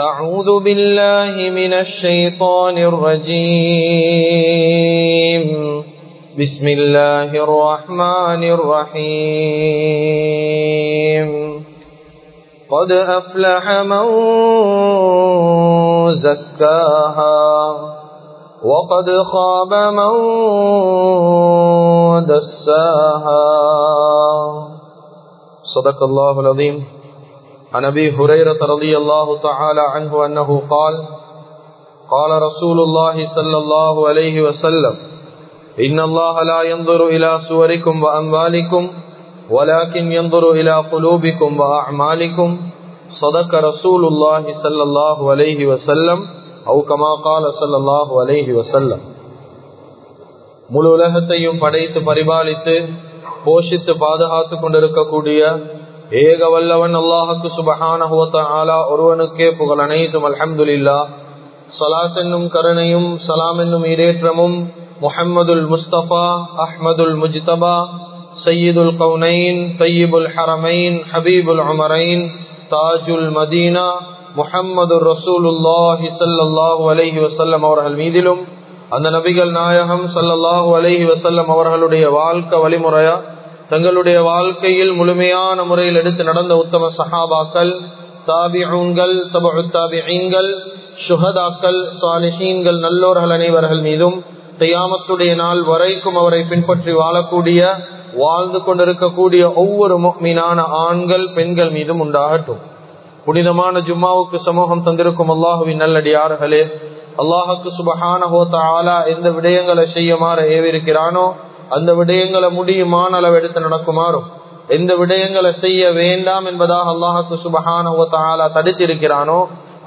أعوذ بالله من الشيطان الرجيم. بسم الله الرحمن الرحيم. قد أفلح من زكاها وقد خاب من دساها. صدق الله العظيم. عن ابي هريره رضي الله تعالى عنه انه قال قال رسول الله صلى الله عليه وسلم ان الله لا ينظر الى صوركم واموالكم ولكن ينظر الى قلوبكم واعمالكم صدق رسول الله صلى الله عليه وسلم او كما قال صلى الله عليه وسلم முழு உலகத்தையும் படைத்து பரிபாலித்து போஷித்து பாதுகாத்து கொண்டிருக்கக்கூடிய ஏக வல்லவன் அல்லாஹுக்கு சுபஹான ஒருவனுக்கே புகழ் அனைத்தும் அல்ஹம்துல்லா சலாத் என்னும் கருணையும் சலாம் என்னும் இடேற்றமும் முஹம்மதுல் முஸ்தபா அஹ்மதுல் முஜ்தபா சையீதுல் கவுனைன் தையீபுல் ஹரமைன் ஹபீபுல் உமரைன் தாஜுல் மதீனா முஹம்மது ரசூலுல்லாஹி சல்லாஹூ அலஹி வசல்லம் அவர்கள் மீதிலும் அந்த நபிகள் நாயகம் சல்லல்லாஹூ அலஹி வசல்லம் அவர்களுடைய வாழ்க்கை வழிமுறையா தங்களுடைய வாழ்க்கையில் முழுமையான முறையில் எடுத்து நடந்த உத்தம சஹாபாக்கள் தாபிஊன்கள் தபுத்தாபிகள் சுஹதாக்கள் சாலிஹீன்கள் நல்லோர்கள் அனைவர்கள் மீதும் தையாமத்துடைய நாள் வரைக்கும் அவரை பின்பற்றி வாழக்கூடிய வாழ்ந்து கொண்டிருக்கக்கூடிய ஒவ்வொரு மீனான ஆண்கள் பெண்கள் மீதும் உண்டாகட்டும். புனிதமான ஜும்மாவுக்கு சமூகம் தந்திருக்கும் அல்லாஹுவின் நல்லடியார்களே அல்லாஹுக்கு சுபஹான ஹோத்தாலா எந்த விடயங்களை செய்யுமாறு ஏவிருக்கிறானோ அந்த விடயங்களை முடியுமான அளவு எடுத்து நடக்குமாறும் எந்த விடயங்களை செய்ய வேண்டாம் என்பதாக அல்லாஹு சுபஹான தடுத்திருக்கிறானோ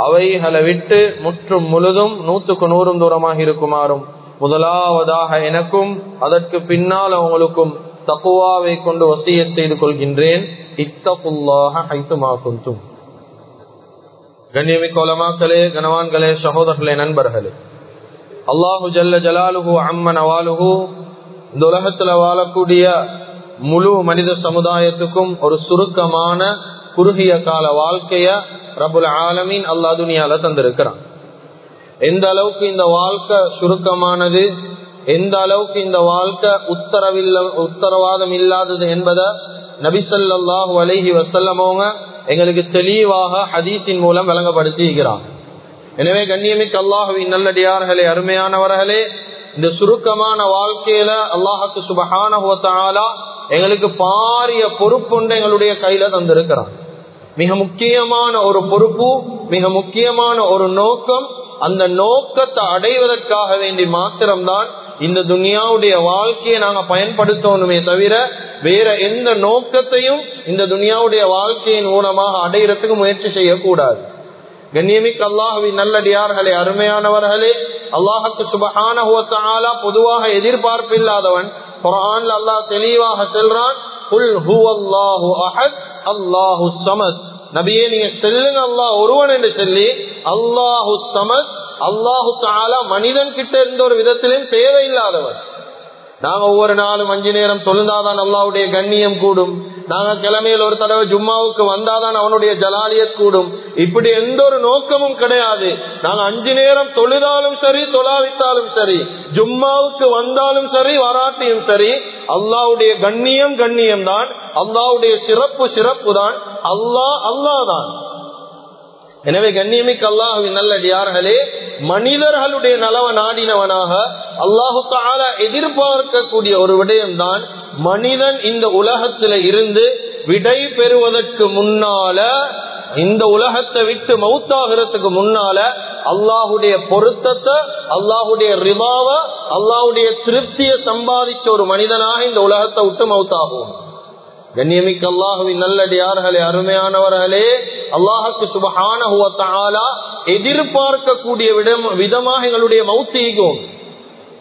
அவைகளை விட்டு முற்றும் முழுதும் நூற்றுக்கு நூறும் தூரமாக இருக்குமாறும் முதலாவதாக எனக்கும் அதற்கு பின்னால் அவங்களுக்கும் தக்குவாவை கொண்டு வசிய செய்து கொள்கின்றேன். இத்தகுல்லாக ஹைத்துமாக்கும் கண்ணியமிக்க உலமாக்களே கனவான்களே சகோதரர்களே நண்பர்களே அல்லாஹு ஜல்ல ஜலாலுகு அம்மன் அவாலுகு இந்த உலகத்துல வாழக்கூடிய முழு மனித சமுதாயத்துக்கும் ஒரு சுருக்கமான குறுகிய கால வாழ்க்கைய ரபுல் ஆலமீன் அல்லா துனியால தந்திருக்கிறான். எந்த அளவுக்கு இந்த வாழ்க்கை சுருக்கமானது எந்த அளவுக்கு இந்த வாழ்க்கை உத்தரவில்ல உத்தரவாதம் இல்லாதது என்பதை நபிசல்லாஹு அலஹி வசல்லமோங்க எங்களுக்கு தெளிவாக ஹதீஸின் மூலம் விளங்கப்படுத்திக்கிறான் எனவே கண்ணியமிக்கு அல்லாஹுவின் நல்லடியார்களே அருமையானவர்களே இந்த சுருக்கமான வாழ்க்கையில அல்லாஹுக்கு சுபகான எங்களுக்கு பாரிய பொறுப்புண்டு எங்களுடைய கையில தந்திருக்கிறான். மிக முக்கியமான ஒரு பொறுப்பு மிக முக்கியமான ஒரு நோக்கம் அந்த நோக்கத்தை அடைவதற்காக வேண்டி மாத்திரம்தான் இந்த துனியாவுடைய வாழ்க்கையை நாங்க பயன்படுத்தணுமே தவிர வேற எந்த நோக்கத்தையும் இந்த துனியாவுடைய வாழ்க்கையின் மூலமாக அடையிறதுக்கு முயற்சி செய்யக்கூடாது. கண்ணியமிக்கு அல்லாஹுவின் நல்லடியார்களே அருமையானவர்களே அல்லாஹுக்கு சுபகான பொதுவாக எதிர்பார்ப்பு இல்லாதவன் குரான்ல அல்லாஹ் தெளிவாக செல்றான் அல்லாஹு சமத். நபியே நீங்க செல்லுங்க அல்லாஹ் ஒருவன் என்று சொல்லி அல்லாஹு சமத் அல்லாஹு தாலா மனிதன் கிட்ட இருந்த ஒரு விதத்திலும் தேவையில்லாதவன். நாங்க ஒவ்வொரு நாளும் அஞ்சு நேரம் தொழுந்தாதான் அல்லாவுடைய கண்ணியம் கூடும். நாங்க கிழமையில் ஒரு தடவை ஜும்மாவுக்கு வந்தாதான் அவனுடைய ஜலாலிய கூடும். இப்படி எந்த ஒரு நோக்கமும் கிடையாது. நாங்க அஞ்சு நேரம் தொழுதாலும் சரி தொழாவித்தாலும் சரி ஜும்மாவுக்கு வந்தாலும் சரி வராட்டியும் சரி அல்லாவுடைய கண்ணியம் கண்ணியம் தான் அல்லாவுடைய சிறப்பு சிறப்பு தான் அல்லாஹ் அல்லாஹ் தான் எனவே கண்ணியமிக்கு அல்லாஹுவின் நல்லடியார்களே மனிதர்களுடைய நலவ நாடினவனாக அல்லாஹு தால எதிர்பார்க்கக்கூடிய ஒரு விடயம்தான் மனிதன் இந்த உலகத்துல இருந்து விடை பெறுவதற்கு முன்னால இந்த உலகத்தை விட்டு மவுத்தாகிறதுக்கு முன்னால அல்லாஹுடைய பொருத்தத்தை அல்லாஹுடைய ரிவாவ அல்லாஹுடைய திருப்தியை சம்பாதிச்ச ஒரு மனிதனாக இந்த உலகத்தை விட்டு மவுத்தாகும். கண்ணியமிக்க அல்லாஹுவின் நல்லடியார்களே அருமையானவர்களே அல்லாஹுக்கு சுபஹான எதிர்பார்க்கக்கூடிய விடம் விதமாக எங்களுடைய மௌத்தீகம்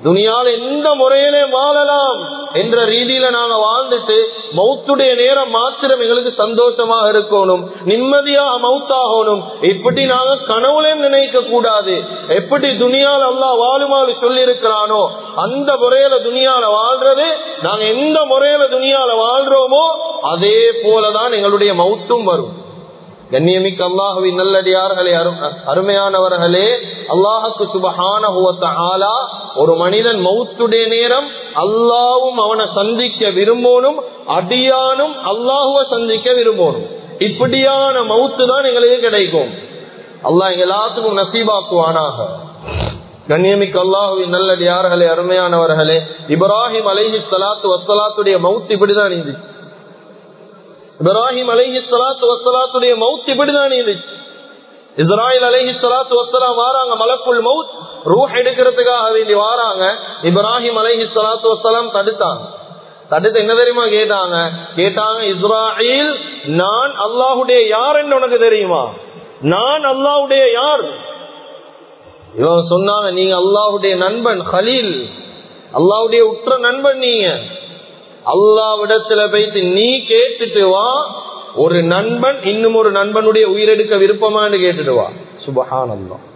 துணியால எந்த முறையிலே வாழலாம் என்ற ரீதியில நாங்க வாழ்ந்துட்டு மௌத்துடைய நேரம் மாத்திரம் எங்களுக்கு சந்தோஷமாக இருக்கணும் நிம்மதியாக மௌத்தாகணும். இப்படி நாங்க கனவுளையும் நினைக்க கூடாது. எப்படி துணியால் அல்லா வாழுமாறு சொல்லி இருக்கிறானோ அந்த முறையில துணியால வாழ்றது நாங்க எந்த முறையில துணியால வாழ்றோமோ அதே போலதான் எங்களுடைய மௌத்தும் வரும். கண்ணியமிக்க அல்லாஹுவின் நல்லடியார்களே அருமையானவர்களே அல்லாஹுக்கு சுபஹான ஆலா ஒரு மனிதன் மௌத்துடைய நேரம் அல்லாவும் அவனை சந்திக்க விரும்பணும் அடியானும் அல்லாஹுவ சந்திக்க விரும்பணும் இப்படியான மவுத்து தான் எங்களுக்கு கிடைக்கும். அல்லாஹ் எல்லாத்துக்கும் நசீபாக்குவானாக. கண்ணியமிக்க அல்லாஹுவின் நல்லடியார்களே அருமையானவர்களே இப்ராஹிம் அலைஹி சலாத்து வசலாத்துடைய மவுத்து இப்படிதான் இருந்துச்சு. இப்ராஹிம் அலஹி சலாத்து வசலாத்துடைய மவுத் இப்படிதான் இருந்துச்சு இஸ்ராயல் அலஹி சலாத்து வசலாம் வாராங்க மலக்குள் மவுத். ரூஹ் எடுக்கிறதுக்காக வேண்டி வாராங்க. இப்ராஹிம் அலஹி சலாத்து வசலாம் தடுத்தாங்க. தடுத்து என்ன தெரியுமா கேட்டாங்க? கேட்டாங்க இஸ்ராயில் நான் அல்லாஹுடைய யார் என்று உனக்கு தெரியுமா? நான் அல்லாஹுடைய யார்? இவன் சொன்னாங்க நீங்க அல்லாஹுடைய நண்பன் ஹலீல் அல்லாஹுடைய உற்ற நண்பன் நீங்க. அல்லாவிடத்துல போயிட்டு நீ கேட்டுட்டு வா. ஒரு நண்பன் இன்னும் ஒரு நண்பனுடைய உயிரெடுக்க விருப்பமான்னு கேட்டுட்டு வா. சுபகானந்தம்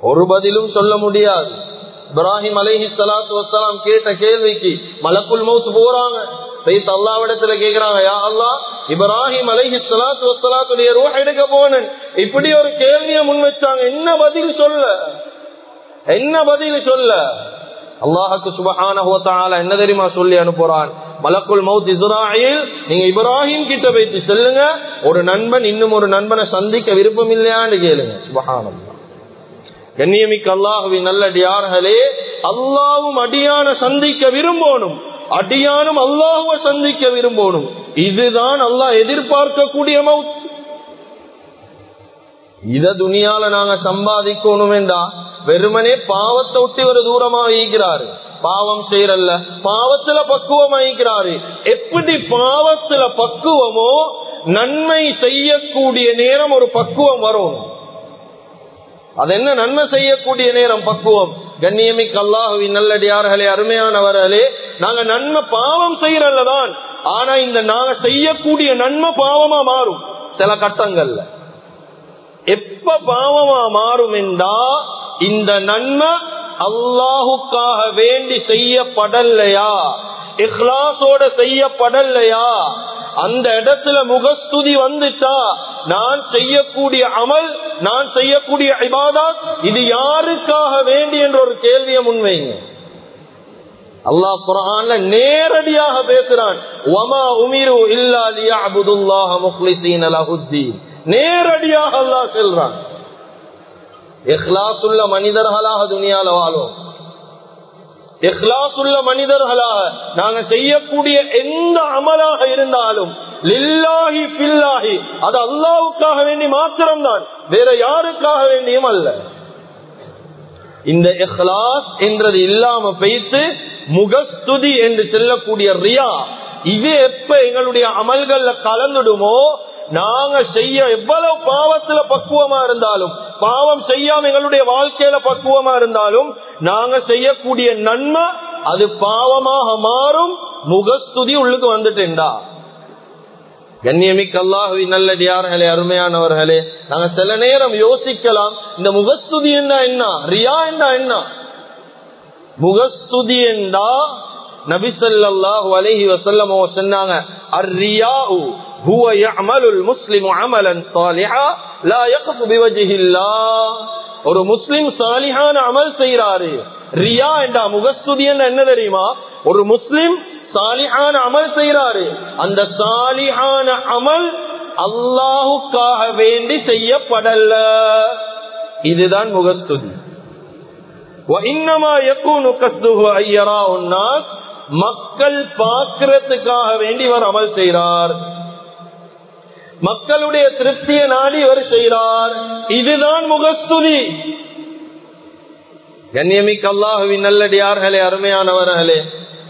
ஒரு பதிலும் சொல்ல முடியாது. இப்ராஹிம் அலைஹி சலாத்து வசலாம் கேட்ட கேள்விக்கு மலக்குள் மவுத்து போறாங்க. போயிட்டு அல்லாவிடத்துல கேக்குறாங்க யா அல்லா இப்ராஹிம் அலைஹி சலாத்து வசலாத்துடைய ரூஹ் எடுக்க போனேன். இப்படி ஒரு கேள்வியை முன் வச்சாங்க. என்ன பதில் சொல்ல? என்ன பதில் சொல்ல? அல்லாஹுக்கு சுபஹான என்ன தெரியுமா சொல்லி அனுப்புறான்? மலக்குள் மவுத் இஸ்ராயில் நீங்க இப்ராஹிம் கிட்ட வைத்து செல்லுங்க. ஒரு நண்பன் இன்னும் ஒரு நண்பனை சந்திக்க விருப்பம் இல்லையான்னு கேளுங்க. சுபஹானம் கண்ணியமிக்க அல்லாஹுவின் நல்லடியார்களே அல்லாவும் அடியான சந்திக்க விரும்பணும் அடியானும் அல்லாஹுவ சந்திக்க விரும்பணும் இதுதான் அல்லாஹ் எதிர்பார்க்கக்கூடிய மவுத். இத துணியால நாங்க சம்பாதிக்கணும் என்றா வெறுமனே பாவத்தை விட்டு ஒரு தூரமா வைக்கிறாரு பாவம் செய்யறல்ல. பாவத்துல பக்குவம் ஆயிக்கிறாரு எப்படி பாவத்துல பக்குவமோ நன்மை செய்யக்கூடிய நேரம் ஒரு பக்குவம் வரும். அது என்ன நன்மை செய்யக்கூடிய நேரம்? பக்குவம். கண்ணியமிக்கு அல்லாஹுவின் நல்லடியார்களே அருமையானவர்களே நாங்க நன்மை பாவம் செய்யறல்லதான் ஆனா இந்த நாங்க செய்யக்கூடிய நன்மை பாவமா மாறும். சில கட்டங்கள்ல. எப்ப பாவமா மாறும் என்றா இந்த நன்மை அல்லாஹுக்காக வேண்டி செய்யப்படலையா? இஹ்லாசோட செய்யப்படலையா? அந்த இடத்துல முகஸ்துதி வந்துட்டா நான் செய்யக்கூடிய அமல் நான் செய்யக்கூடிய இபாதா இது யாருக்காக வேண்டி என்ற ஒரு கேள்வியை முன்வைங்க. அல்லாஹ் குரான்ல நேரடியாக பேசுறான். ஒமா உமிரு இல்லா லியஅபுதுல்லாஹ முக்லிஸீன லஹுத்தீன் நேரடியாக அல்லாஹ் செல்றான். இஹ்லாஸ் உள்ள மனிதர்களாக துணியால வாழும். இஹ்லாஸ் உள்ள மனிதர்களாக நாங்க செய்யக்கூடிய எந்த அமலாக இருந்தாலும் லில்லாஹி பில்லாஹி அது அல்லாவுக்காக வேண்டி மாத்திரம்தான் வேற யாருக்காக வேண்டியும் அல்ல. இந்த இஹ்லாஸ் என்றது இல்லாம பேசு முகஸ்துதி என்று சொல்லக்கூடிய ரியா இது எப்ப எங்களுடைய அமல்கள்ல கலந்துடுமோ நாங்க செய்ய எவ்வளவு பாவத்துல பக்குவமா இருந்தாலும் பாவம் செய்யாம எங்களுடைய வாழ்க்கையில பக்குவமா இருந்தாலும் நாங்க செய்யக்கூடிய நன்மை அது பாவமாக மாறும். முகஸ்துதி உள்ளுக்கு வந்துட்டேன்டா கண்ணியமிக்க அல்லாஹுவி நல்லடியார்களே அருமையானவர்களே நாங்க சில நேரம் யோசிக்கலாம் இந்த முகஸ்துதி என்ன என்ன? ரியா என்ன என்ன? முகஸ்துதி என்றா நபிசல்லாஹு அலஹி வசல்லமோ சொன்னாங்க அர்ரியாஉ هو يعمل المسلم عملا صالحا لا يقف بوجه الله ஒரு முஸ்லிம் சாலிஹான அமல் செய்யறாரு ரியா என்றா முகஸ்துதி என்ன தெரியுமா ஒரு முஸ்லிம் சாலிஹான அமல் செய்யறாரு அந்த சாலிஹான அமல் அல்லாஹுக்காக வேண்டி செய்யப்படல இதுதான் முகஸ்துதி மக்கள் பார்க்கிறதுக்காக வேண்டி இவர் அமல் செய்கிறார் மக்களுடைய திருப்தியை நாடி இவர் செய்கிறார் இதுதான் முகஸ்துதி. கண்ணியமிக்கு அல்லாஹுவின் நல்லடியார்களே அருமையானவர்களே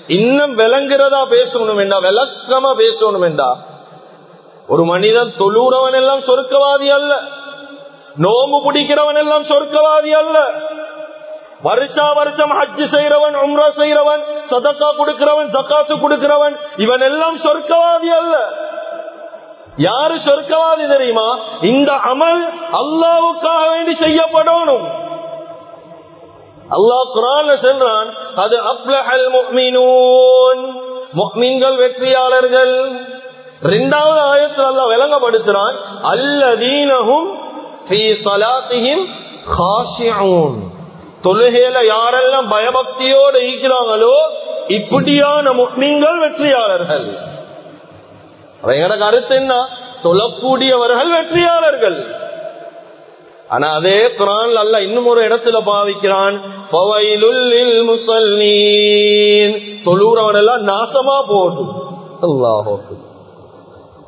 இன்னும் விளங்குறதா பேசணும் என்றா விளக்கமா பேசணும் என்றா ஒரு மனிதன் தொழுறவன் எல்லாம் சொர்க்கவாதி அல்ல. நோம்பு பிடிக்கிறவன் எல்லாம் சொர்க்கவாதி அல்ல. வருஷா வருஷம் ஹஜ் செய்யறவன் உம்ரா செய்யறவன் சதக்கா கொடுக்கிறவன் சக்காத்து கொடுக்கிறவன் இவன் எல்லாம் சொர்க்கவாதி அல்ல. யாரு சொர்க்கவாதி தெரியுமா? இந்த அமல் அல்லாவுக்காக வேண்டி செய்யப்படணும். அல்லாஹ் குரான் சென்றான் அது அப்லஹல் முக்மீன்கள் வெற்றியாளர்கள். இரண்டாவது ஆயத்தில் அல்லாஹ் விளங்கப்படுத்துறான் அல்லதீனஹும் ஃபீ தொழுகையில யாரெல்லாம் பயபக்தியோடு இருக்கிறாங்களோ இப்படியான முக்மீன்கள் வெற்றியாளர்கள். எங்கட கருத்து என்ன? தொழக்கூடியவர்கள் வெற்றியாளர்கள். ஆனா அதே குரான் அல்ல இன்னும் ஒரு இடத்துல பாவிக்கிறான். தொழுறவன் எல்லாம் நாசமா போடும்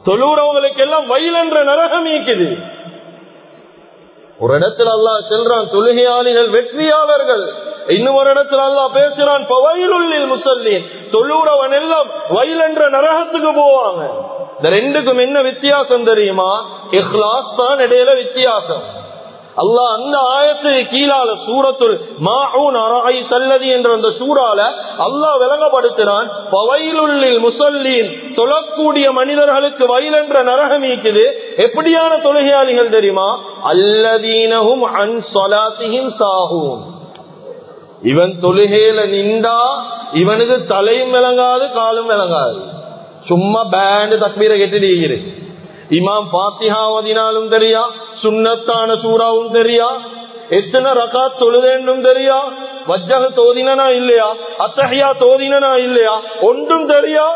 தொழுறவங்களுக்கு எல்லாம் வயல் என்ற நரகம் நீக்குது. ஒரு இடத்துல அல்லாஹ் செல்றான் தொழுகையாளிகள் வெற்றியாளர்கள். இன்னும் ஒரு இடத்துல அல்லாஹ் பேசுறான் பவயிலுள்ளில் முசல்லீன். தொழுறவன் எல்லாம் வயல் என்ற நரகத்துக்கு போவாங்க. இந்த ரெண்டுக்கும் என்ன வித்தியாசம் தெரியுமா? இஹ்லாஸ் தான் இடையில வித்தியாசம். அல்லாஹ் அந்த ஆயத்துக்கு கீழால சூரத்துல் மாஹூன் அராய் சல்லதி என்ற அந்த சூறால அல்லாஹ் விளங்கப்படுத்தினான் பவையிலுள்ளில் முசல்லீன். தொழக்கூடிய மனிதர்களுக்கு வயல் என்ற நரகம் நீக்குது. எப்படியான தொழுகையாளிகள் தெரியுமா? அல்லதீனகும் அன் சொலாத்தியும் சாகும் இவன் தொழுகையில நின்றா இவனுக்கு தலையும் விளங்காது காலும் விளங்காது. சும்மா பேண்டு தக்மீரை கெட்டு இமாம் பாத்திஹாவதினாலும் தெரியா சுண்ணத்தான சூறாவும் தெரியா எத்தனை ரகா தொழுதேன்னும் தெரியா வஜ்ஜக தோதினா இல்லையா அத்தகையா தோதினா இல்லையா ஒன்றும் தெரியா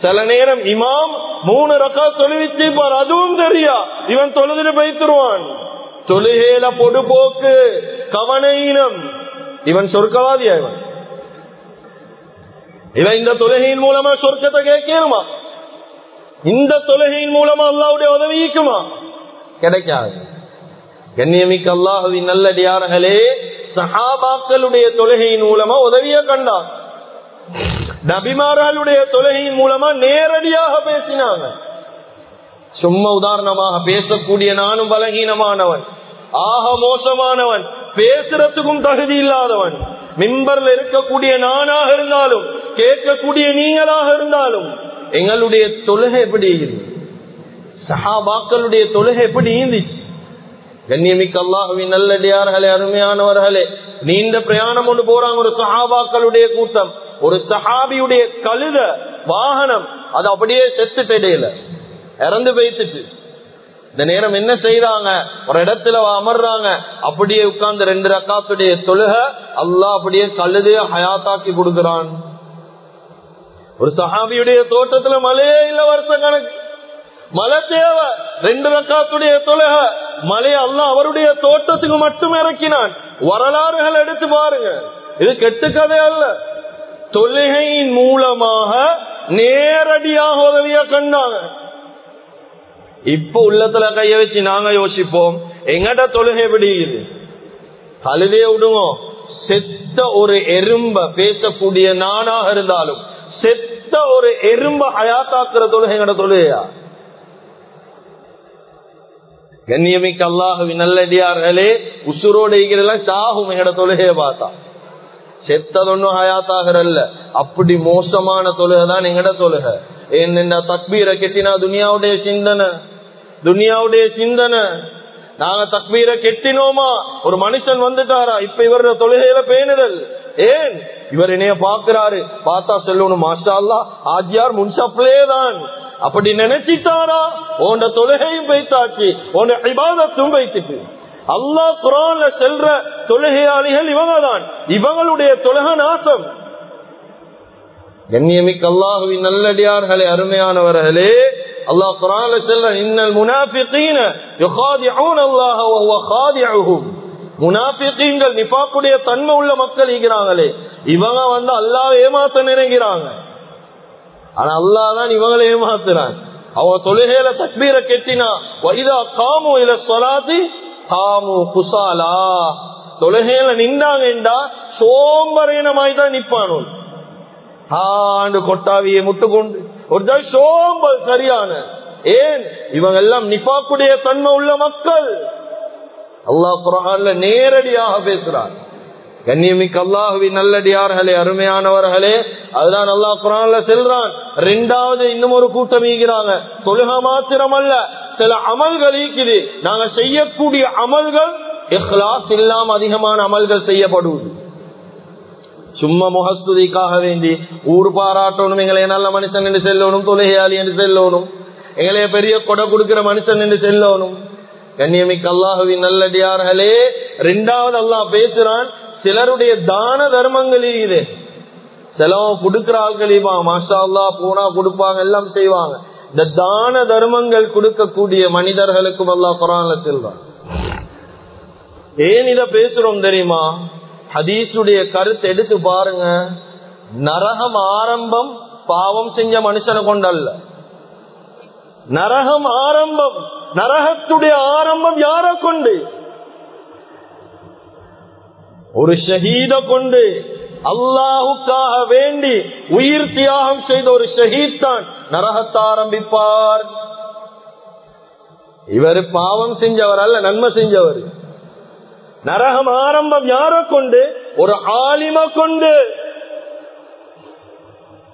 சில நேரம் இமாம் மூணு ரக்கா தொழுவிச்சிருப்பார் அதுவும் தெரியா. இவன் தொழுதுட்டு போய்த்துருவான். தொழுகேல பொடுபோக்கு கவனையினம். இவன் சொர்க்கவாதியா இவன்? இவன் இந்த தொழுகையின் மூலமா சொர்க்கத்தை கேட்கணுமா? இந்த தொழுகையின் மூலமா அல்லாவுடைய உதவிக்குமா கிடைக்காது. கண்ணியமிக்க அல்லாஹுவின் நல்லடியார்களே சஹாபாக்களுடைய தொழுகையின் மூலமா உதவிய கண்டான். நபிமார்களுடைய தொலகையின் மூலமா நேரடியாக பேசினாங்க. சும்மா உதாரணமாக பேசக்கூடிய நானும் பலகீனமானவன் ஆக மோசமானவன் பேசுறதுக்கும் தகுதி இல்லாதவன் மிம்பர்ல இருக்கக்கூடிய நானாக இருந்தாலும் கேட்கக்கூடிய நீங்களாக இருந்தாலும் எங்களுடைய தொழுகை எப்படி சஹாபாக்களுடைய தொழுகை எப்படி இருந்துச்சு? கண்ணியமிக்க அல்லாஹுவின் நல்லடியார்களே அருமையானவர்களே நீண்ட பிரயாணம் ஒன்று போறாங்க ஒரு சஹாபாக்களுடைய கூட்டம். ஒரு சஹாபியுடைய கழுத வாகனம் அது அப்படியே செத்துட்டு இறந்து போயிட்டுச்சு இந்த நேரம் என்ன செய்யறாங்க ஒரு இடத்துல அமர்றாங்க. அப்படியே உட்கார்ந்து ரெண்டு ரக்காத்துடைய தொழுக அல்லா அப்படியே கழுதைய ஹயாத்தாக்கி கொடுக்கிறான். ஒரு சஹாபியுடைய தோட்டத்துல மழையே இல்ல வருஷ கணக்கு. மழை தேவை. ரெண்டு ரக்காத்துடைய தொழுக. மழையை அல்ல அவருடைய தோட்டத்துக்கு மட்டும் இறக்கினான். வரலாறுகள் எடுத்து பாருங்க. இது கெட்டு கதை அல்ல. தொழுகையின் மூலமாக நேரடியாக உதவியா கண்டாங்க. இப்ப உள்ளத்துல கைய வச்சு நாங்க யோசிப்போம். எங்கட தொழுகை எப்படி இது கழுதைய விடுவோம் செத்த ஒரு எறும்ப பேசக்கூடிய நானாக இருந்தாலும் செத்த ஒரு எறும்ப அயாத்தாக்குற தொழுகை எங்கட தொழுகையா? கண்ணியமிக்க அல்லாஹுவின் நல்லடியார்களே உசுரோடு சாகும் எங்கட தொழுகையை பார்த்தா. செத்ததொன்னும் ஹயாத்தாகிறல்ல. அப்படி மோசமான தொழுகை தான் எங்கட தொழுகை. என்ன தக்பீரை கெட்டினா துனியாவுடைய சிந்தனை. துனியாவுடைய சிந்தனை. நாங்க தக்பீரை கெட்டினோமா? ஒரு மனுஷன் வந்துட்டாரா? இப்ப இவர தொழுகையில பேணுதல். ஏன்? இவர் என்னைய பாக்குறாரு பார்த்தா சொல்லணும் மாஷா ஆஜியார் முன்சப்லே தான். அப்படி நினைச்சிட்டாரா? உன்ட தொழுகையும் வைத்தாச்சு உன் இபாதத்தும் வைத்துட்டு அல்லா குரான்ல செல்ற தொழுகையாளிகள் இவங்க தான் இவங்களுடைய தொழுக நாசம். கண்ணியமிக்க அல்லாஹுவின் நல்லடியார்களே அருமையானவர்களே அல்லாஹ் குரான்ல செல்ற இன்னல் முனாஃபிகீன யுகாதிஊன அல்லாஹ் வஹுவ காதிஉஹும் முனாபிக்கீங்கள் நிபாக்குடைய தன்மை உள்ள மக்கள் இருக்கிறாங்களே இவங்க வந்து அல்லாஹ் ஏமாத்த நினைக்கிறாங்க ஆனா அல்லாஹ் தான் இவங்களை ஏமாத்துறான். அவங்க தொழுகையில தக்பீரை கெட்டினா வைதா காமு இல சொலாத்தி காமு குசாலா. தொழுகையில நின்றாங்கண்டா சோம்பரீனமாய் தான் நிப்பானோ ஆண்டு கொட்டாவியை முட்டுக்கொண்டு ஒரு சோம்பல் சரியான. ஏன்? இவங்க எல்லாம் நிபாக்குடைய தன்மை உள்ள மக்கள். அல்லாஹ் குரான்ல நேரடியாக பேசுறார் கண்ணியமிக்கு அல்லாஹுவி நல்லடியார்களே அருமையானவர்களே அதுதான் அல்லாஹ் குரான்ல செல்றான். ரெண்டாவது இன்னும் ஒரு கூட்டம் ஈகிறாங்க. தொழுக மாத்திரம் அல்ல சில அமல்கள் இருக்குது. நாங்க செய்யக்கூடிய அமல்கள் இஹ்லாஸ் இல்லாம அதிகமான அமல்கள் செய்யப்படுவது. சும்மா முகஸ்துதிக்காக வேண்டி ஊர் பாராட்டணும் எங்களை நல்ல மனுஷன் என்று செல்லணும் தொழுகையாளி என்று செல்லணும். எங்களைய பெரிய கொடை கொடுக்கிற மனுஷன் என்று செல்லணும். கண்ணியமிக்கு அல்லாஹுவின் நல்லடியார்களே ரெண்டாவது அல்லாஹ் பேசுறான் சிலருடைய தான தர்மங்கள் இது செலவு கொடுக்கிற ஆட்கள் மாஷா அல்லா போனா கொடுப்பாங்க எல்லாம் செய்வாங்க. இந்த தான தர்மங்கள் கொடுக்கக்கூடிய மனிதர்களுக்கும் அல்லா குரான்ல செல்வான் ஏன் இத பேசுறோம் தெரியுமா? ஹதீசுடைய கருத்து எடுத்து பாருங்க. நரகம் ஆரம்பம் பாவம் செஞ்ச மனுஷனை கொண்டல்ல. நரகம் ஆரம்பம் நரகத்துடைய ஆரம்பம் யார கொண்டு? ஒரு ஷஹீத கொண்டு. அல்லாஹுக்காக வேண்டி உயிர் தியாகம் செய்த ஒரு ஷஹீத் தான் நரகத்தை ஆரம்பிப்பார். இவர் பாவம் செஞ்சவர் அல்ல நன்மை செஞ்சவர். நரகம் ஆரம்பம் யார கொண்டு? ஒரு ஆலிம கொண்டு.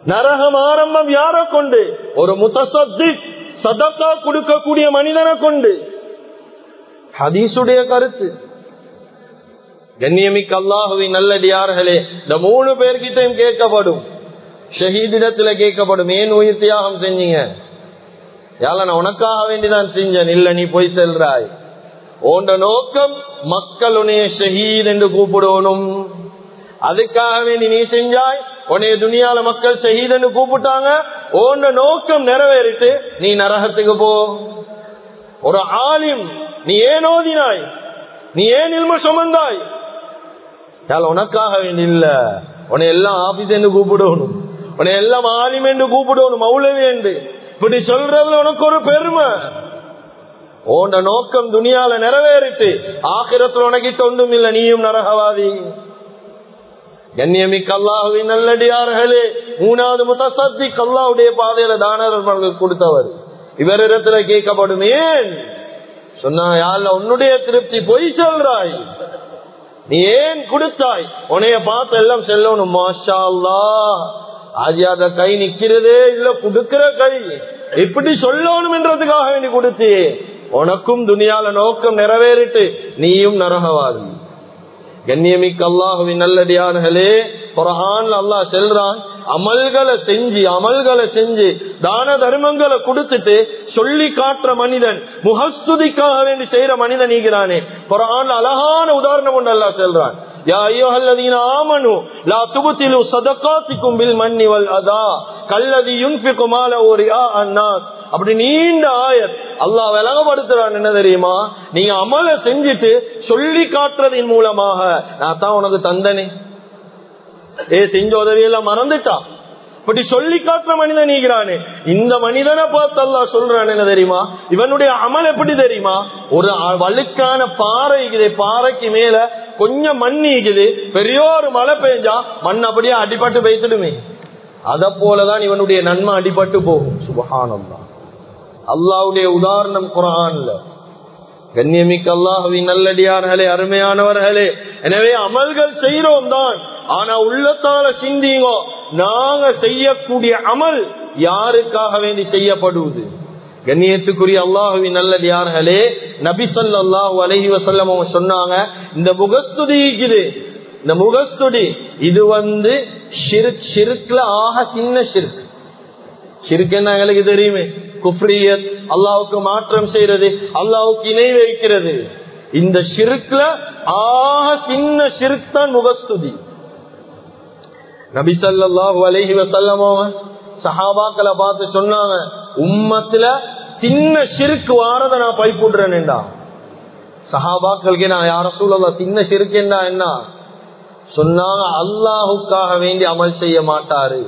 நரகம் ஆரம்பம் யார கொண்டு? ஒரு முத்தசத்தி சதக்கா கொடுக்கக்கூடிய மனிதனை கொண்டு. ஹதீசுடைய கருத்து. கண்ணியமிக்க அல்லாஹுவின் நல்லடியார்களே இந்த மூணு பேர்கிட்டையும் கேட்கப்படும். ஷஹீதிடத்துல கேட்கப்படும். ஏன் உயிர் தியாகம் செஞ்சீங்க? யால நான் உனக்காக வேண்டிதான் செஞ்சேன். இல்ல நீ போய் செல்றாய். ஓண்ட நோக்கம் மக்கள் உன்னைய ஷஹீத் என்று கூப்பிடணும். அதுக்காக வேண்டி நீ செஞ்சாய் உனைய துணியால மக்கள் ஷஹீத் என்று கூப்பிட்டாங்க. ஓண்ட நோக்கம் நிறைவேறிட்டு நீ நரகத்துக்கு போ. ஒரு ஆலிம் நீ ஏன் ஓதினாய்? நீ ஏன் இல்ம சுமந்தாய்? உனக்காக வேண்டி இல்ல. உன்னை எல்லாம் ஆபீஸ் என்று கூப்பிடணும். உன்னை எல்லாம் ஆலிம் என்று கூப்பிடணும் மௌலவி என்று. இப்படி சொல்றதுல உனக்கு ஒரு பெருமை. ஓண்ட நோக்கம் துணியால நிறைவேறிட்டு ஆக்கிரத்துல உனக்கு தொண்டும் இல்ல நீயும் நரகவாதி. கண்ணியமிக்க அல்லாஹுவின் நல்லடியார்களே மூணாவது முத்தசத்தி கல்லாவுடைய பாதையில தானர்கள் கொடுத்தவர். இவரிடத்துல கேட்கப்படும் ஏன்? சொன்னா யாழ்ல உன்னுடைய திருப்தி பொய் சொல்றாய். நீ ஏன் கொடுத்தாய்? உனைய பார்த்து எல்லாம் செல்லணும். மாஷா அல்லா ஆஜியாத கை நிக்கிறதே இல்ல கொடுக்கிற கை. இப்படி சொல்லணும் என்றதுக்காக வேண்டி கொடுத்தே. உனக்கும் துணியால நோக்கம் நிறைவேறிட்டு நீயும் நரகவாதி. கண்ணியமிக்க அல்லாஹுவின் நல்லடியார்களே குரான் அல்லாஹ் செல்றான் அமல்களை செஞ்சு அமல்களை செஞ்சு தான தர்மங்களை கொடுத்துட்டு சொல்லி காட்டுற மனிதன் முகஸ்துதிக்காக வேண்டி செய்யற மனிதன் நீங்கிறானே குரான் அழகான உதாரணம் கொண்டு அல்லா செல்றான். யா லா அதா அப்படி நீண்ட ஆயர் அல்லாஹ் விலகப்படுத்துறான் என்ன தெரியுமா? நீ அமல செஞ்சுட்டு சொல்லி காட்டுறதின் மூலமாக. நான் தான் உனக்கு தந்தனே. ஏ செஞ்ச உதவியெல்லாம் மறந்துட்டான். இப்படி சொல்லி காட்டுற மனிதன் நீங்கிறானே இந்த மனிதனை பார்த்தல்லா சொல்றான் என்ன தெரியுமா? இவனுடைய அமல் எப்படி தெரியுமா? ஒரு வழுக்கான பாறை இருக்குது பாறைக்கு மேல கொஞ்சம் மண் இக்குது பெரிய ஒரு மழை பெஞ்சா மண் அப்படியே அடிபட்டு வைத்துடுமே அத போலதான் இவனுடைய நன்மை அடிபட்டு போகும். சுபகானம் தான் அல்லாவுடைய உதாரணம் குரான்ல கண்ணியமிக்க அல்லாஹுவின் நல்லடியார்களே அருமையானவர்களே. எனவே அமல்கள் செய்யறோம் தான். ஆனா உள்ளத்தால சிந்திங்கோ நாங்க செய்யக்கூடிய அமல் யாருக்காக வேண்டி செய்யப்படுவது? கண்ணியத்துக்குரிய அல்லாஹுவின் நல்லடியார்களே நபி சொல்லாஹு அலஹி வசல்லம் அவங்க சொன்னாங்க இந்த முகஸ்துதி இருக்குது. இந்த முகஸ்துடி இது வந்து ஷிருக்ல ஆக சின்ன ஷிர்க். ஷிர்க் என்ன எங்களுக்கு தெரியுமே? குப்ரியத் அல்லாவுக்கு மாற்றம் செய்யறது அல்லாவுக்கு இணை வைக்கிறது. இந்த சிறுக்குல ஆக சின்ன சிறுக்கு தான் முகஸ்துதி. நபிசல்லாஹு அலஹி வசல்லமோ சஹாபாக்களை பார்த்து சொன்னாங்க உம்மத்துல சின்ன சிறுக்கு வாரத நான் பைப்புடுறேன்டா சஹாபாக்களுக்கு நான் யார சூழல தின்ன சிறுக்கேண்டா என்ன? சொன்னாங்க அல்லாஹுக்காக வேண்டி அமல் செய்ய மாட்டாரு.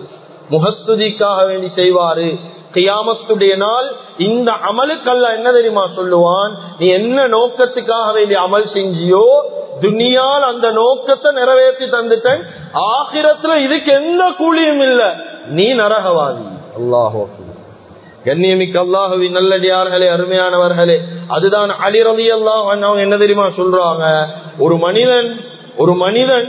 முகஸ்துதிக்காக வேண்டி செய்வாரு. கியாமத்துடைய நாள் இந்த அமலுக்கல்ல என்ன தெரியுமா சொல்லுவான்? நீ என்ன நோக்கத்துக்காக வேண்டிய அமல் செஞ்சியோ துனியால் அந்த நோக்கத்தை நிறைவேற்றி தந்துட்டேன். ஆகிரத்துல இதுக்கு எந்த கூலியும் இல்ல. நீ நரகவாதி. அல்லாஹோ கண்ணியமிக்கு அல்லாஹவி நல்லடியார்களே அருமையானவர்களே அதுதான் அலிரதி அல்லாஹ் அவங்க என்ன தெரியுமா சொல்றாங்க? ஒரு மனிதன் ஒரு மனிதன்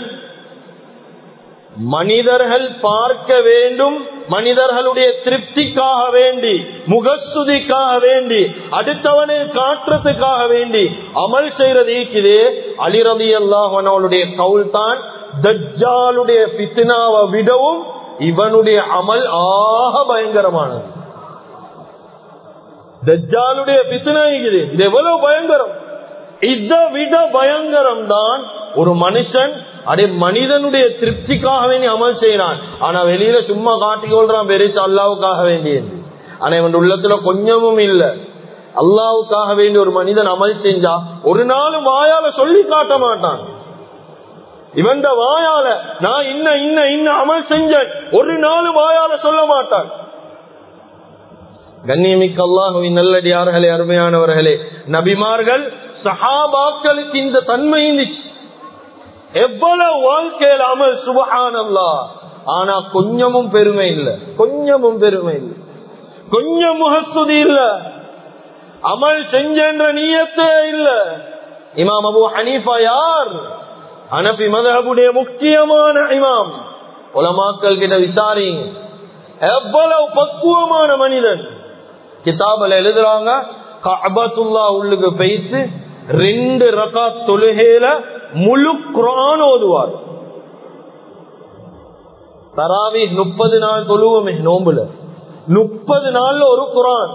மனிதர்கள் பார்க்க வேண்டும் மனிதர்களுடைய திருப்திக்காக வேண்டி முகஸ்துதிக்காக வேண்டி அடுத்தவனை காட்டுறதுக்காக வேண்டி அமல் செய்யறது இருக்குது அலிரதி அல்லாஹனுடைய கவுல் தான் தஜ்ஜாலுடைய பித்னாவை விடவும் இவனுடைய அமல் ஆக பயங்கரமானது. தஜ்ஜாலுடைய பித்னா இருக்குது இது எவ்வளவு பயங்கரம்? இதை விட பயங்கரம் தான் ஒரு மனுஷன் அதே மனிதனுடைய திருப்திக்காக வேண்டி அமல் செய்யறான் ஆனா வெளியில சும்மா காட்டி கொள்றான் பெருசு அல்லாவுக்காக வேண்டியது ஆனா இவன் உள்ளத்துல கொஞ்சமும் இல்ல. அல்லாவுக்காக வேண்டி ஒரு மனிதன் அமல் செஞ்சா ஒரு நாளும் வாயால சொல்லி காட்ட மாட்டான். இவன் வாயால நான் இன்ன இன்ன இன்ன அமல் செஞ்சேன். ஒரு நாளும் வாயால சொல்ல மாட்டான். கண்ணியமிக்க அல்லாஹுவின் நல்லடியார்களே அருமையானவர்களே நபிமார்கள் சஹாபாக்களுக்கு இந்த தன்மை இருந்துச்சு. எவ்வளவு வாழ்க்கையில் அமல் சுபகானல்லா ஆனா கொஞ்சமும் பெருமை இல்ல. கொஞ்சமும் பெருமை இல்ல. கொஞ்சம் முகஸ்துதி இல்ல. அமல் செஞ்சென்ற நீயத்தே இல்ல. இமாம் அபு ஹனீஃபா யார்? அனபி மதபுடைய முக்கியமான இமாம். உலமாக்கள் கிட்ட விசாரிங்க. எவ்வளவு பக்குவமான மனிதன். கிதாபில் எழுதுறாங்க கபத்துல்லா உள்ளுக்கு பெய்த்து ரெண்டு ரகா தொழுகையில முழு குரான் ஓதுவார். தராவி முப்பது நாள் தொழுவோமே நோம்புல. முப்பது நாள்ல ஒரு குரான்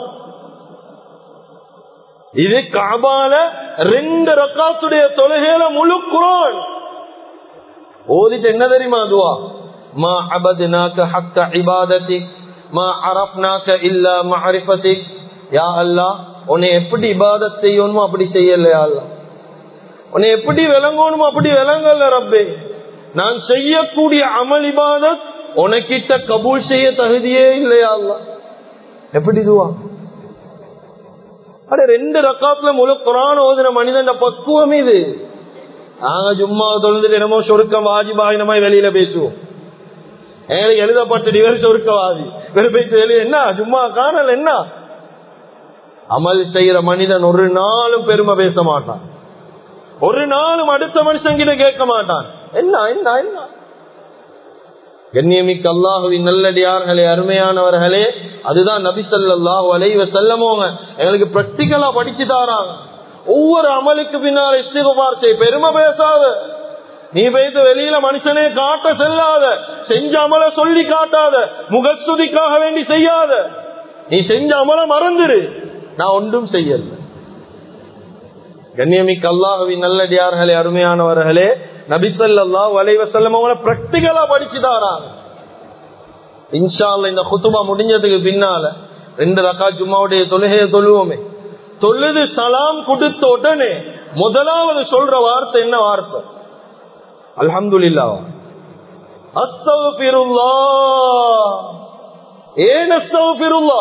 இது காபால ரெண்டு ரக்காத்துடைய தொழுகையில முழு குரான் ஓதிட்டு என்ன தெரியுமா அதுவா மா அபதுனாக்க ஹக்க இபாதத்தி மா அரப்னாக்க இல்ல மஹரிபத்தி யா அல்லா உன்னை எப்படி இபாதத் செய்யணுமோ அப்படி செய்யலையா அல்லா உன்னை எப்படி விளங்கணுமோ அப்படி விளங்கல ரப்பே. நான் செய்யக்கூடிய அமல் இபாதத் உனக்கிட்ட கபூல் செய்ய தகுதியே இல்லையா எப்படி இதுவா அட ரெண்டு ரக்காத்துல முழு குரான் ஓதுன மனிதன் பக்குவம் இது. நாங்க சும்மா தொழுந்துட்டு என்னமோ சொருக்கம் வாஜிபாயினமா வெளியில பேசுவோம். எங்களுக்கு எழுதப்பட்ட டிவர் சொருக்கவாதி? வெறுப்பைத்து வெளியே என்ன? சும்மா காணல் என்ன? அமல் செய்யற மனிதன் ஒரு நாளும் பெருமை பேச மாட்டான். ஒரு நாளும் அடுத்த மனுஷன் கிட்ட கேட்க மாட்டான். என்ன என்ன என்ன? கண்ணியமிக்க அல்லாஹுவின் நல்லடியார்களே அருமையானவர்களே அதுதான் நபிசல்லாஹு அலைவ செல்லமோங்க எங்களுக்கு பிராக்டிக்கலா படிச்சு தாராங்க. ஒவ்வொரு அமலுக்கு பின்னால் இஸ்திகுபார் செய் பெருமை பேசாத. நீ போய்த்து வெளியில மனுஷனே காட்ட செல்லாத. செஞ்ச அமல சொல்லி காட்டாத. முகஸ்துதிக்காக வேண்டி செய்யாத. நீ செஞ்ச அமல மறந்துரு. நான் ஒன்றும் செய்யல. கண்ணியமிக்கு அல்லாஹுவின் நல்லடியார்களே அருமையானவர்களே நபிசல்லா வலைவசல்லம் அவங்கள பிராக்டிகலா படிச்சுதாராங்க இன்ஷால்ல இந்த குத்துபா முடிஞ்சதுக்கு பின்னால ரெண்டு ரக்கா ஜும்மாவுடைய தொழுகையை தொழுவோமே. தொழுது சலாம் கொடுத்த உடனே முதலாவது சொல்ற வார்த்தை என்ன வார்த்தை? அல்ஹம்துல்லா அஸ்தகுல்லா ஏன் அஸ்தகுல்லா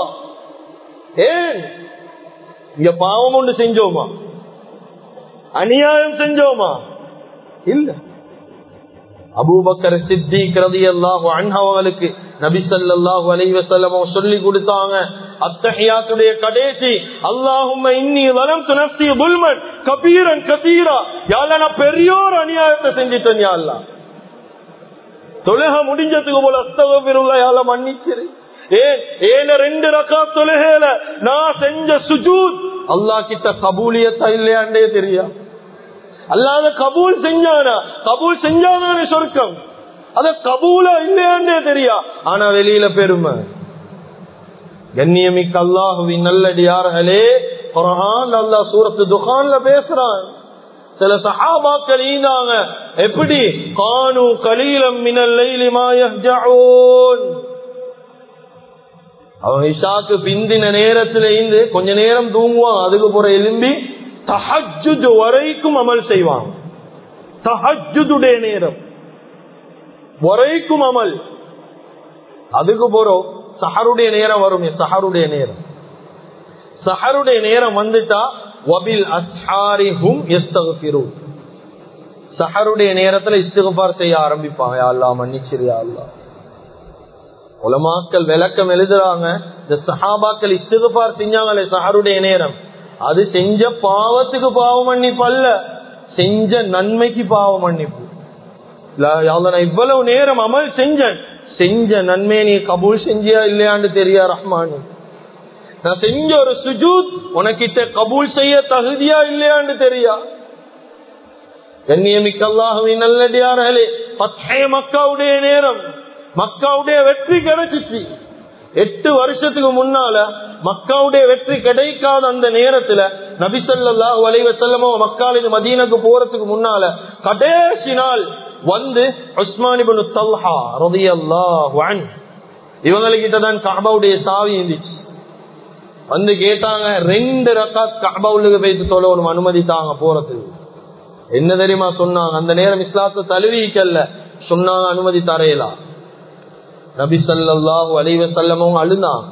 ஏன்? இங்க பாவம் ஒன்று செஞ்சோமா? அநியாயம் செஞ்சோமா? இல்ல. அபூபக்கர் சித்திக் ரலியல்லாஹு அல்லாஹு அவங்களுக்கு நபி ஸல்லல்லாஹு அலைஹி வஸல்லம் சொல்லி கொடுத்தாங்க அத்தகையாத்துடைய கடைசி அல்லாஹும்ம இன்னி வலம்து நஃப்ஸி புல்மன் கபீரன் கதீரா யா நான் பெரியோர் அநியாயத்தை செஞ்சிட்டேன் யா அல்லாஹ் தொழுக முடிஞ்சதுக்கு போல அஸ்தகபிருல்லாஹ் யா அல்லாஹ் மன்னிச்சிரு. ஏன்? ஏன ரெண்டு ரக்கா தொழுகையில நான் செஞ்ச சுஜூத்? அல்லாஹ் கிட்ட கபூலியத்தா இல்லையாண்டே தெரியா? அல்லாத கபூல் செஞ்சானா? கபூல் செஞ்சாதானே சொர்க்கம். அத கபூல இல்லையாண்டே தெரியா? ஆனா வெளியில பெருமை. கண்ணியமிக்க அல்லாஹுவின் நல்லடியார்களே குரான் அல்லா சூரத்து துகான்ல பேசுறான். சில சஹாபாக்கள் ஈந்தாங்க. எப்படி? கானு கலீலம் மினல் லைலி யஹ்ஜஊன் அவன் இஷாக்கு பிந்தின நேரத்துல இருந்து கொஞ்ச நேரம் தூங்குவான் அதுக்கு போற எலும்பி தஹஜு வரைக்கும் அமல் செய்வான். தஹஜுடைய நேரம். வரைக்கும் அமல். அதுக்கு போறோம் சஹருடைய நேரம் வரும் சஹருடைய நேரம். சஹருடைய நேரம் வந்துட்டா வபில் அஸ்ஹாரிஹும் எஸ்தகுபிரும் சஹருடைய நேரத்துல இஸ்தகுபார் செய்ய ஆரம்பிப்பாங்க. யா அல்லா மன்னிச்சிரியா அல்லா உலமாக்கள் விளக்கம் எழுதுறாங்க. இந்த சஹாபாக்கள் இஸ்திகுபார் செஞ்சாங்களே சாருடைய நேரம். அது செஞ்ச பாவத்துக்கு பாவ மன்னிப்பு அல்ல செஞ்ச நன்மைக்கு பாவ மன்னிப்பு. இவ்வளவு நேரம் அமல் செஞ்சேன். செஞ்ச நன்மையை நீ கபூல் செஞ்சியா இல்லையான்னு தெரியா ரஹ்மான்? நான் செஞ்ச ஒரு சுஜூத் உனக்கிட்ட கபூல் செய்ய தகுதியா இல்லையான்னு தெரியா? கண்ணியமிக்கல்லாகவே நல்லடியார்களே பச்சை மக்காவுடைய நேரம். மக்காவுடைய வெற்றி கிடைச்சிச்சு. எட்டு வருஷத்துக்கு முன்னால மக்காவுடைய வெற்றி கிடைக்காத அந்த நேரத்துல நபிசல்லா வலைவ செல்லமோ மக்காலின் மதீனக்கு போறதுக்கு முன்னால கடைசி நாள் வந்து உஸ்மானிபனு தல்ஹா ரதியல்லாஹ் இவங்ககிட்ட தான் காபாவுடைய சாவி இருந்துச்சு. வந்து கேட்டாங்க ரெண்டு ரக்காத் காபாவுக்கு போயிட்டு சொல்லணும் அனுமதித்தாங்க போறதுக்கு. என்ன தெரியுமா சொன்னாங்க? அந்த நேரம் இஸ்லாத்தை தழுவிக்கல்ல சொன்னாங்க அனுமதி தரையலாம் நபி சல்லாஹூ அலைவ செல்லமும் அழுதான்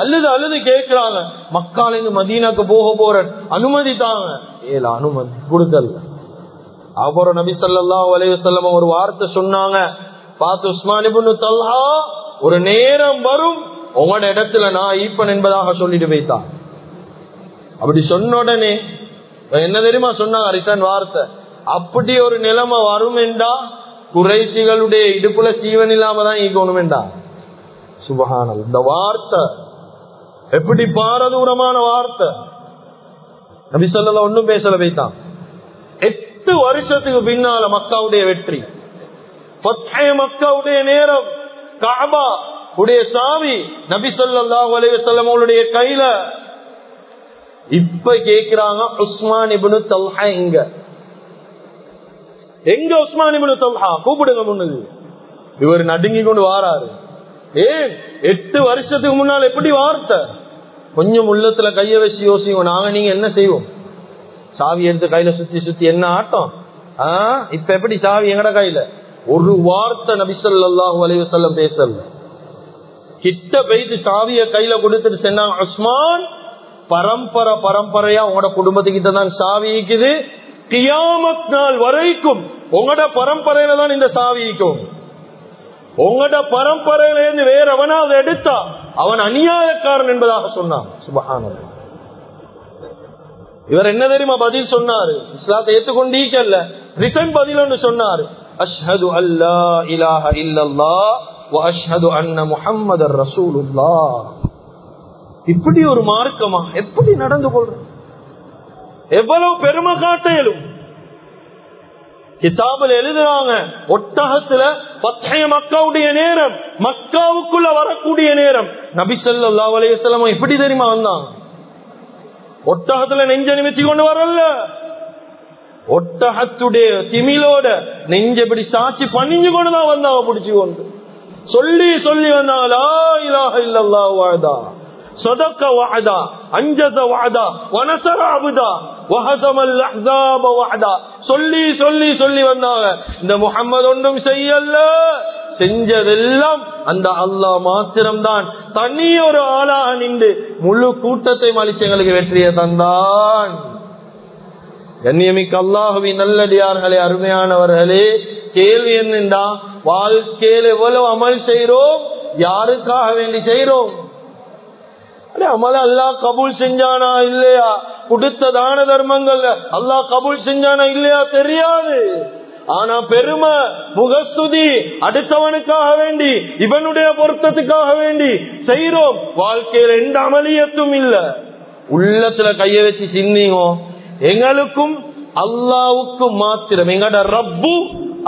அழுது? அழுது கேட்கிறாங்க மக்காலிருந்து மதீனாக்கு போக போற அனுமதி தாங்க ஏல அனுமதி கொடுக்கல. அப்புறம் நபி சல்லாஹூ அலைவ செல்லம் ஒரு வார்த்தை சொன்னாங்க. பார்த்து உஸ்மானிபுன்னு தல்லா ஒரு நேரம் வரும் உங்களோட இடத்துல நான் ஈப்பன் என்பதாக சொல்லிட்டு வைத்தான் அப்படி சொன்ன உடனே என்ன தெரியுமா சொன்னாங்க ரிட்டன் வார்த்தை? அப்படி ஒரு நிலைமை வரும் என்றா குறைசிகளுடைய இடுப்புல சீவன் இல்லாம தான் ஈக்கணும் வேண்டாம் சுபகானல். இந்த வார்த்தை எப்படி பாரதூரமான வார்த்தை? நபி சொல்லல ஒன்னும் பேசல வைத்தான் எட்டு வருஷத்துக்கு பின்னால மக்காவுடைய வெற்றி. மக்காவுடைய நேரம். காபா உடைய சாவி நபி சொல்லா அலைவசல்லமுடைய கையில. இப்ப கேக்குறாங்க உஸ்மான் இபுனு தல்ஹா இங்க. எங்க உஸ்மான் தொல்ஹா? கூப்பிடுங்க முன்னது இவர் நடுங்கி கொண்டு வாராரு. ஏன் எட்டு வருஷத்துக்கு முன்னால் எப்படி வார்த்தை? கொஞ்சம் உள்ளத்துல கைய வச்சு யோசிக்கும் நாங்க நீங்க என்ன செய்வோம்? சாவி எடுத்து கையில சுத்தி சுத்தி என்ன ஆட்டம்? ஆஹ் இப்ப எப்படி சாவி எங்கட கையில? ஒரு வார்த்தை நபிசல்லாஹு அலைவசல்லம் பேசல. கிட்ட பெய்து சாவிய கையில கொடுத்துட்டு சென்னாங்க உஸ்மான் பரம்பரை பரம்பரையா உங்களோட குடும்பத்துக்கிட்ட தான் சாவி இருக்குது கியாமத் நாள் வரைக்கும் உங்களோட பரம்பரையில தான் இந்த சாவிக்கும் உங்களோட பரம்பரையில இருந்து வேற அவனாவது எடுத்தா அவன் அநியாயக்காரன் என்பதாக சொன்னான். சுபகான இவர் என்ன தெரியுமா பதில் சொன்னாரு? இஸ்லாத்தை ஏற்றுக்கொண்டீக்கல்ல ரிட்டன் பதில் ஒன்று சொன்னாரு. அஷ்ஹது அல்லா இலாஹ இல்லல்லா அஷ்ஹது அன்ன முஹம்மது ரசூலுல்லா இப்படி ஒரு மார்க்கமா? எப்படி நடந்து கொள்ற எவ்வளவு பெருமை காட்ட இயலும் கிதாபில் எழுதுறாங்க ஒட்டகத்துல பச்சைய மக்காவுடைய நேரம் மக்காவுக்குள்ள வரக்கூடிய நேரம். நபிசல்லா அலையம் எப்படி தெரியுமா வந்தாங்க ஒட்டகத்துல நெஞ்ச நிமித்தி கொண்டு வரல. ஒட்டகத்துடைய திமிலோட நெஞ்ச இப்படி சாட்சி பணிஞ்சு கொண்டு தான் வந்தாங்க பிடிச்சு கொண்டு. சொல்லி சொல்லி வந்தாங்க அஞ்சத வாதா வனசர அபுதா. சொல்லி சொல்லி சொல்லி வந்தாங்க. இந்த முகம்மது ஒன்றும் செய்யல. செஞ்சதெல்லாம் அந்த அல்லாஹ் மாத்திரம்தான். தனி ஒரு ஆளாக நின்று முழு கூட்டத்தை மலிச்சங்களுக்கு வெற்றியை தந்தான். கண்ணியமிக்க அல்லாஹவி நல்லடியார்களே அருமையானவர்களே கேள்வி என்னண்டா வாழ்க்கையில் எவ்வளவு அமல் செய்யறோம் யாருக்காக வேண்டி செய்யறோம் அமல அல்லா கபூல் செஞ்சானா இல்லையா? கொடுத்த தான தர்மங்கள் அல்லா கபூல் செஞ்சானா இல்லையா தெரியாது. ஆனா பெருமை முகஸ்துதி அடுத்தவனுக்காக வேண்டி இவனுடைய பொருத்தத்துக்காக வேண்டி செய்யறோம் வாழ்க்கையில எந்த அமளியத்தும் இல்ல. உள்ளத்துல கைய வச்சு சிந்திங்கோ. எங்களுக்கும் அல்லாவுக்கு மாத்திரம் எங்கட ரப்பு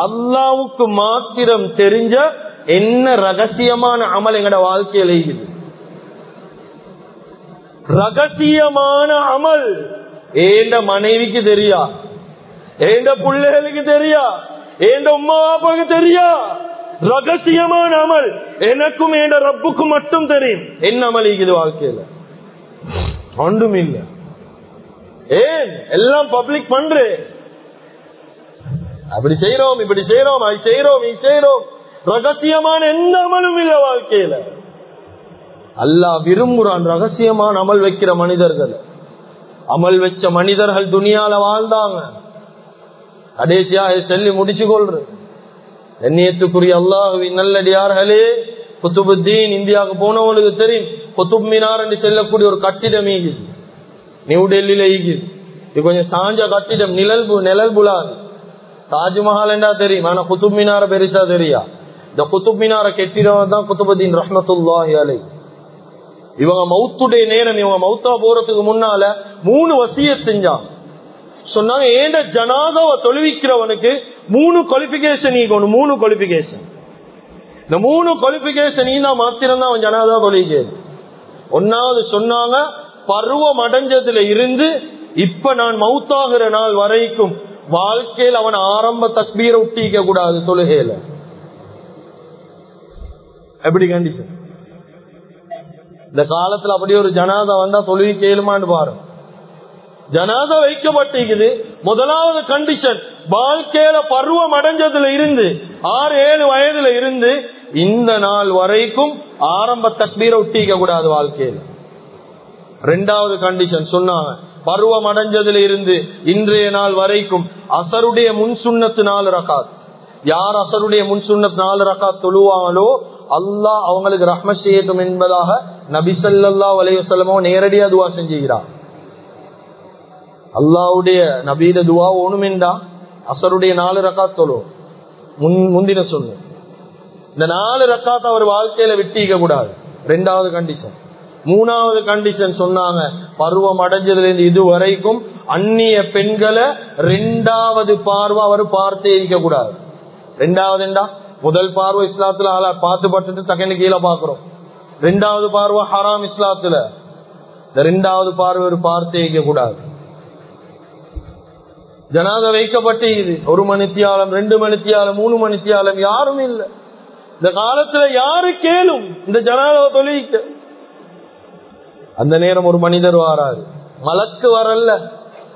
அல்லாவுக்கு மாத்திரம் தெரிஞ்ச என்ன ரகசியமான அமல் எங்கட வாழ்க்கையில இருக்குது. ரகசியமான அமல். ஏண்ட மனைவிக்கு தெரியா? ஏண்ட பிள்ளைகளுக்கு தெரியா? ஏண்ட உமா அப்பாவுக்கு தெரியா? ரகசியமான அமல். எனக்கும் ஏண்ட ரப்புக்கும் மட்டும் தெரியும். என்ன அமல் இது வாழ்க்கையில? ஒன்றும் இல்லை. ஏன்? எல்லாம் பப்ளிக் பண்றேன் அப்படி செய்யறோம் இப்படி செய்யறோம் அது செய்யறோம் இது செய்யறோம் ரகசியமான எந்த அமலும் இல்ல வாழ்க்கையில. அல்லாஹ் விரும்புறான் ரகசியமான அமல் வைக்கிற மனிதர்கள். அமல் வச்ச மனிதர்கள் துணியால வாழ்ந்தாங்க. கடைசியா சொல்லி முடிச்சு கொள்ற எண்ணியத்துக்குரிய அல்லாஹுவின் நல்லடியார்களே குத்துபுத்தீன் இந்தியாவுக்கு போனவங்களுக்கு தெரியும். குத்துப் மினார் என்று செல்லக்கூடிய ஒரு கட்டிடம் ஈகிது நியூ டெல்லியில ஈகுது இது கொஞ்சம் சாஞ்ச கட்டிடம் நிழல்பு நிழல் புலாது தாஜ்மஹால் என்றா தெரியும் ஆனா குத்துப் மினார பெருசா தெரியா. இந்த குத்துப் மினார கெட்டிடம் தான் குத்துபுத்தீன் ரஹமத்துல்லாஹி அலை இவங்க மவுத்துடைய நேரம் இவங்க மவுத்தா போறதுக்கு முன்னால மூணு வசிய செஞ்சான். சொன்னாங்க ஏண்ட ஜனாதாவை தொழுவிக்கிறவனுக்கு மூணு குவாலிபிகேஷன் கொண்டு மூணு குவாலிபிகேஷன் இந்த மூணு குவாலிபிகேஷன் நீ தான் மாத்திரம்தான் அவன் ஜனாதா தொழுகிறது ஒன்னாவது சொன்னாங்க பருவம் அடைஞ்சதுல இருந்து இப்ப நான் மௌத்தாகிற நாள் வரைக்கும் வாழ்க்கையில் அவன் ஆரம்ப தக்பீரை ஒட்டிக்க கூடாது தொழுகையில. எப்படி கண்டிப்பா? இந்த காலத்துல அப்படி ஒரு ஜனாதா வந்தா தொழுகி கேளுமான்னு பாரு. ஜனாதா வைக்கப்பட்டிருக்குது. முதலாவது கண்டிஷன் வாழ்க்கையில பருவம் அடைஞ்சதுல இருந்து ஆறு ஏழு வயதுல இருந்து இந்த நாள் வரைக்கும் ஆரம்ப தக்பீரை ஒட்டிக்க கூடாது வாழ்க்கையில். ரெண்டாவது கண்டிஷன் சொன்னாங்க. பருவம் அடைஞ்சதுல இருந்து இன்றைய நாள் வரைக்கும் அசருடைய முன் சுண்ணத்து நாலு ரகாத் யார் அசருடைய முன் சுண்ணத்து நாலு ரகாத் தொழுவாங்களோ அல்லாஹ் அவங்களுக்கு ரஹ்ம செய்யட்டும் என்பதாக நபிசல்லா வலையுசல்லமோ நேரடியா துவா செஞ்சுகிறார். அல்லாவுடைய நபீத துவா ஒண்ணுமெண்டா அசருடைய நாலு ரக்காத் தொழும் முன் முந்தின சொல்லு. இந்த நாலு ரக்காத் அவர் வாழ்க்கையில விட்டிக்க கூடாது. ரெண்டாவது கண்டிஷன் மூணாவது கண்டிஷன் சொன்னாங்க. பருவம் அடைஞ்சதுல இருந்து இது வரைக்கும் அந்நிய பெண்களை ரெண்டாவது பார்வை அவர் பார்த்தே இருக்க கூடாது. ரெண்டாவது என்றா? முதல் பார்வை இஸ்லாத்துல ஆளா பார்த்து பட்டுட்டு செகண்ட் கீழே பாக்குறோம் ரெண்டாவது பார்வை ஹராம் இஸ்லாத்துல. இந்த ரெண்டாவது பார்வை ஒரு பார்த்தே வைக்க கூடாது. ஜனாத வைக்கப்பட்டு இது. ஒரு மணித்தியாலம் ரெண்டு மணித்தியாலம் மூணு மணித்தியாலம் யாரும் இல்லை. இந்த காலத்துல யாரு கேளும்? இந்த ஜனாதாவை தொழிக்க அந்த நேரம் ஒரு மனிதர் வாராரு. மலக்கு வரல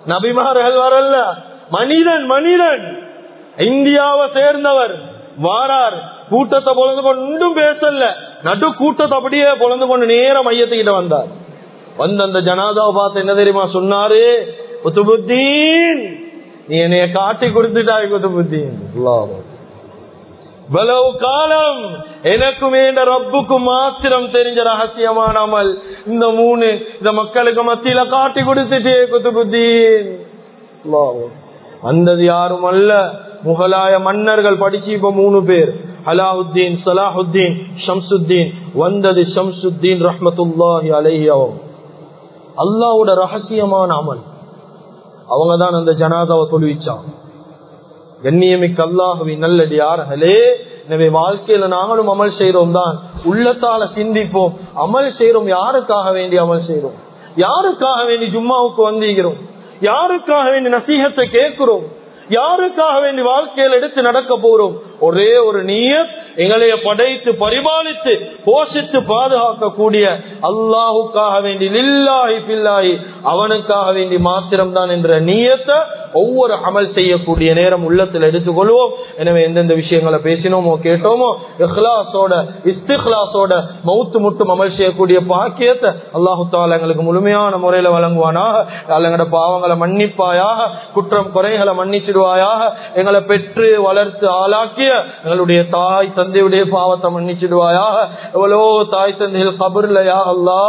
நபிமார்கள் வரல மனிதன் மனிதன். இந்தியாவை சேர்ந்தவர். வாரார். கூட்டத்தை பொழுது கொண்டும் பேசல. நடு கூட்டத்தை அப்படியே பொழுது கொண்டு நேரம் மையத்துக்கிட்ட வந்தார். வந்து அந்த ஜனாதாவை பார்த்து என்ன தெரியுமா சொன்னாரு? குத்துபுத்தீன். நீ என்னைய காட்டி கொடுத்துட்டாய் குத்துபுத்தீன். இவ்வளவு காலம் எனக்கும் என்ற ரப்புக்கும் மாத்திரம் தெரிஞ்ச ரகசியமான அமல். இந்த மூணு இந்த மக்களுக்கு மத்தியில காட்டி கொடுத்துட்டே குத்துபுத்தீன். வந்தது யாரும் அல்ல முகலாய மன்னர்கள் படிச்சு இப்ப மூணு பேர். அலாஹுத்தீன் சலாஹுத்தீன் ஷம்சுத்தீன். வந்தது ஷம்சுத்தீன் ரஹமத்துல்லாஹி அலைஹி அல்லாவோட ரகசியமான அமல். அவங்க தான் அந்த ஜனாதாவை தொழுவிச்சாங்க. கண்ணியமிக்க அல்லாஹுவி நல்லடியார்களே எனவே வாழ்க்கையில நாங்களும் அமல் செய்யறோம் தான். உள்ளத்தால சிந்திப்போம். அமல் செய்யறோம் யாருக்காக வேண்டி அமல் செய்யறோம் யாருக்காக வேண்டி ஜும்மாவுக்கு வந்திருக்கிறோம் யாருக்காக வேண்டி நசீகத்தை கேட்கிறோம்? யாருக்காக வேண்டி வாழ்க்கையில் எடுத்து நடக்க போறோம்? ஒரே ஒரு நீயத் எங்களைய படைத்து பரிபாலித்து போஷித்து பாதுகாக்கக்கூடிய அல்லாஹுக்காக வேண்டி லில்லாஹி பில்லாஹி அவனுக்காக வேண்டி மாத்திரம்தான் என்ற நீயத்தை ஒவ்வொரு அமல் செய்யக்கூடிய நேரம் உள்ளத்தில் எடுத்துக்கொள்வோம். எனவே எந்தெந்த விஷயங்களை பேசினோமோ கேட்டோமோ இஹ்லாசோட இஸ்திஹ்லாசோட மௌத்து முட்டும் அமல் செய்யக்கூடிய பாக்கியத்தை அல்லாஹு தாலா எங்களுக்கு முழுமையான முறையில வழங்குவானாக. எங்களோட பாவங்களை மன்னிப்பாயாக குற்றம் குறைகளை மன்னிச்சிடுவாயாக எங்களை பெற்று வளர்த்து ஆளாக்கிய எங்களுடைய தாய் தந்தையுடைய பாவத்தை மன்னிச்சிடுவாயாக. எவ்வளோ தாய் தந்தைகள் கபர்ல யா அல்லா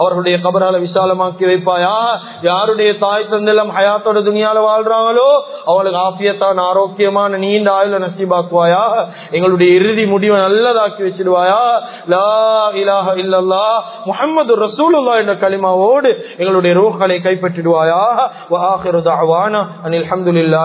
அவர்களுடைய கபரால விசாலமாக்கி வைப்பாயா? யாருடைய தாய் தந்தெல்லாம் ஹயாத்தோட துணியால வாழ்றாங்களோ அவளுக்கு ஆபியத்தான் ஆரோக்கியமான நீண்ட ஆயுள நசீபாக்குவாயா? எங்களுடைய இறுதி முடிவை நல்லதாக்கி வச்சிடுவாயா? லா இலாஹ இல்லல்லா முகமது ரசூலுல்லா என்ற களிமாவோடு எங்களுடைய ரூஹ்களை கைப்பற்றிடுவாயா? வஆஹிரு தஅவானா அனில் அஹமதுல்லா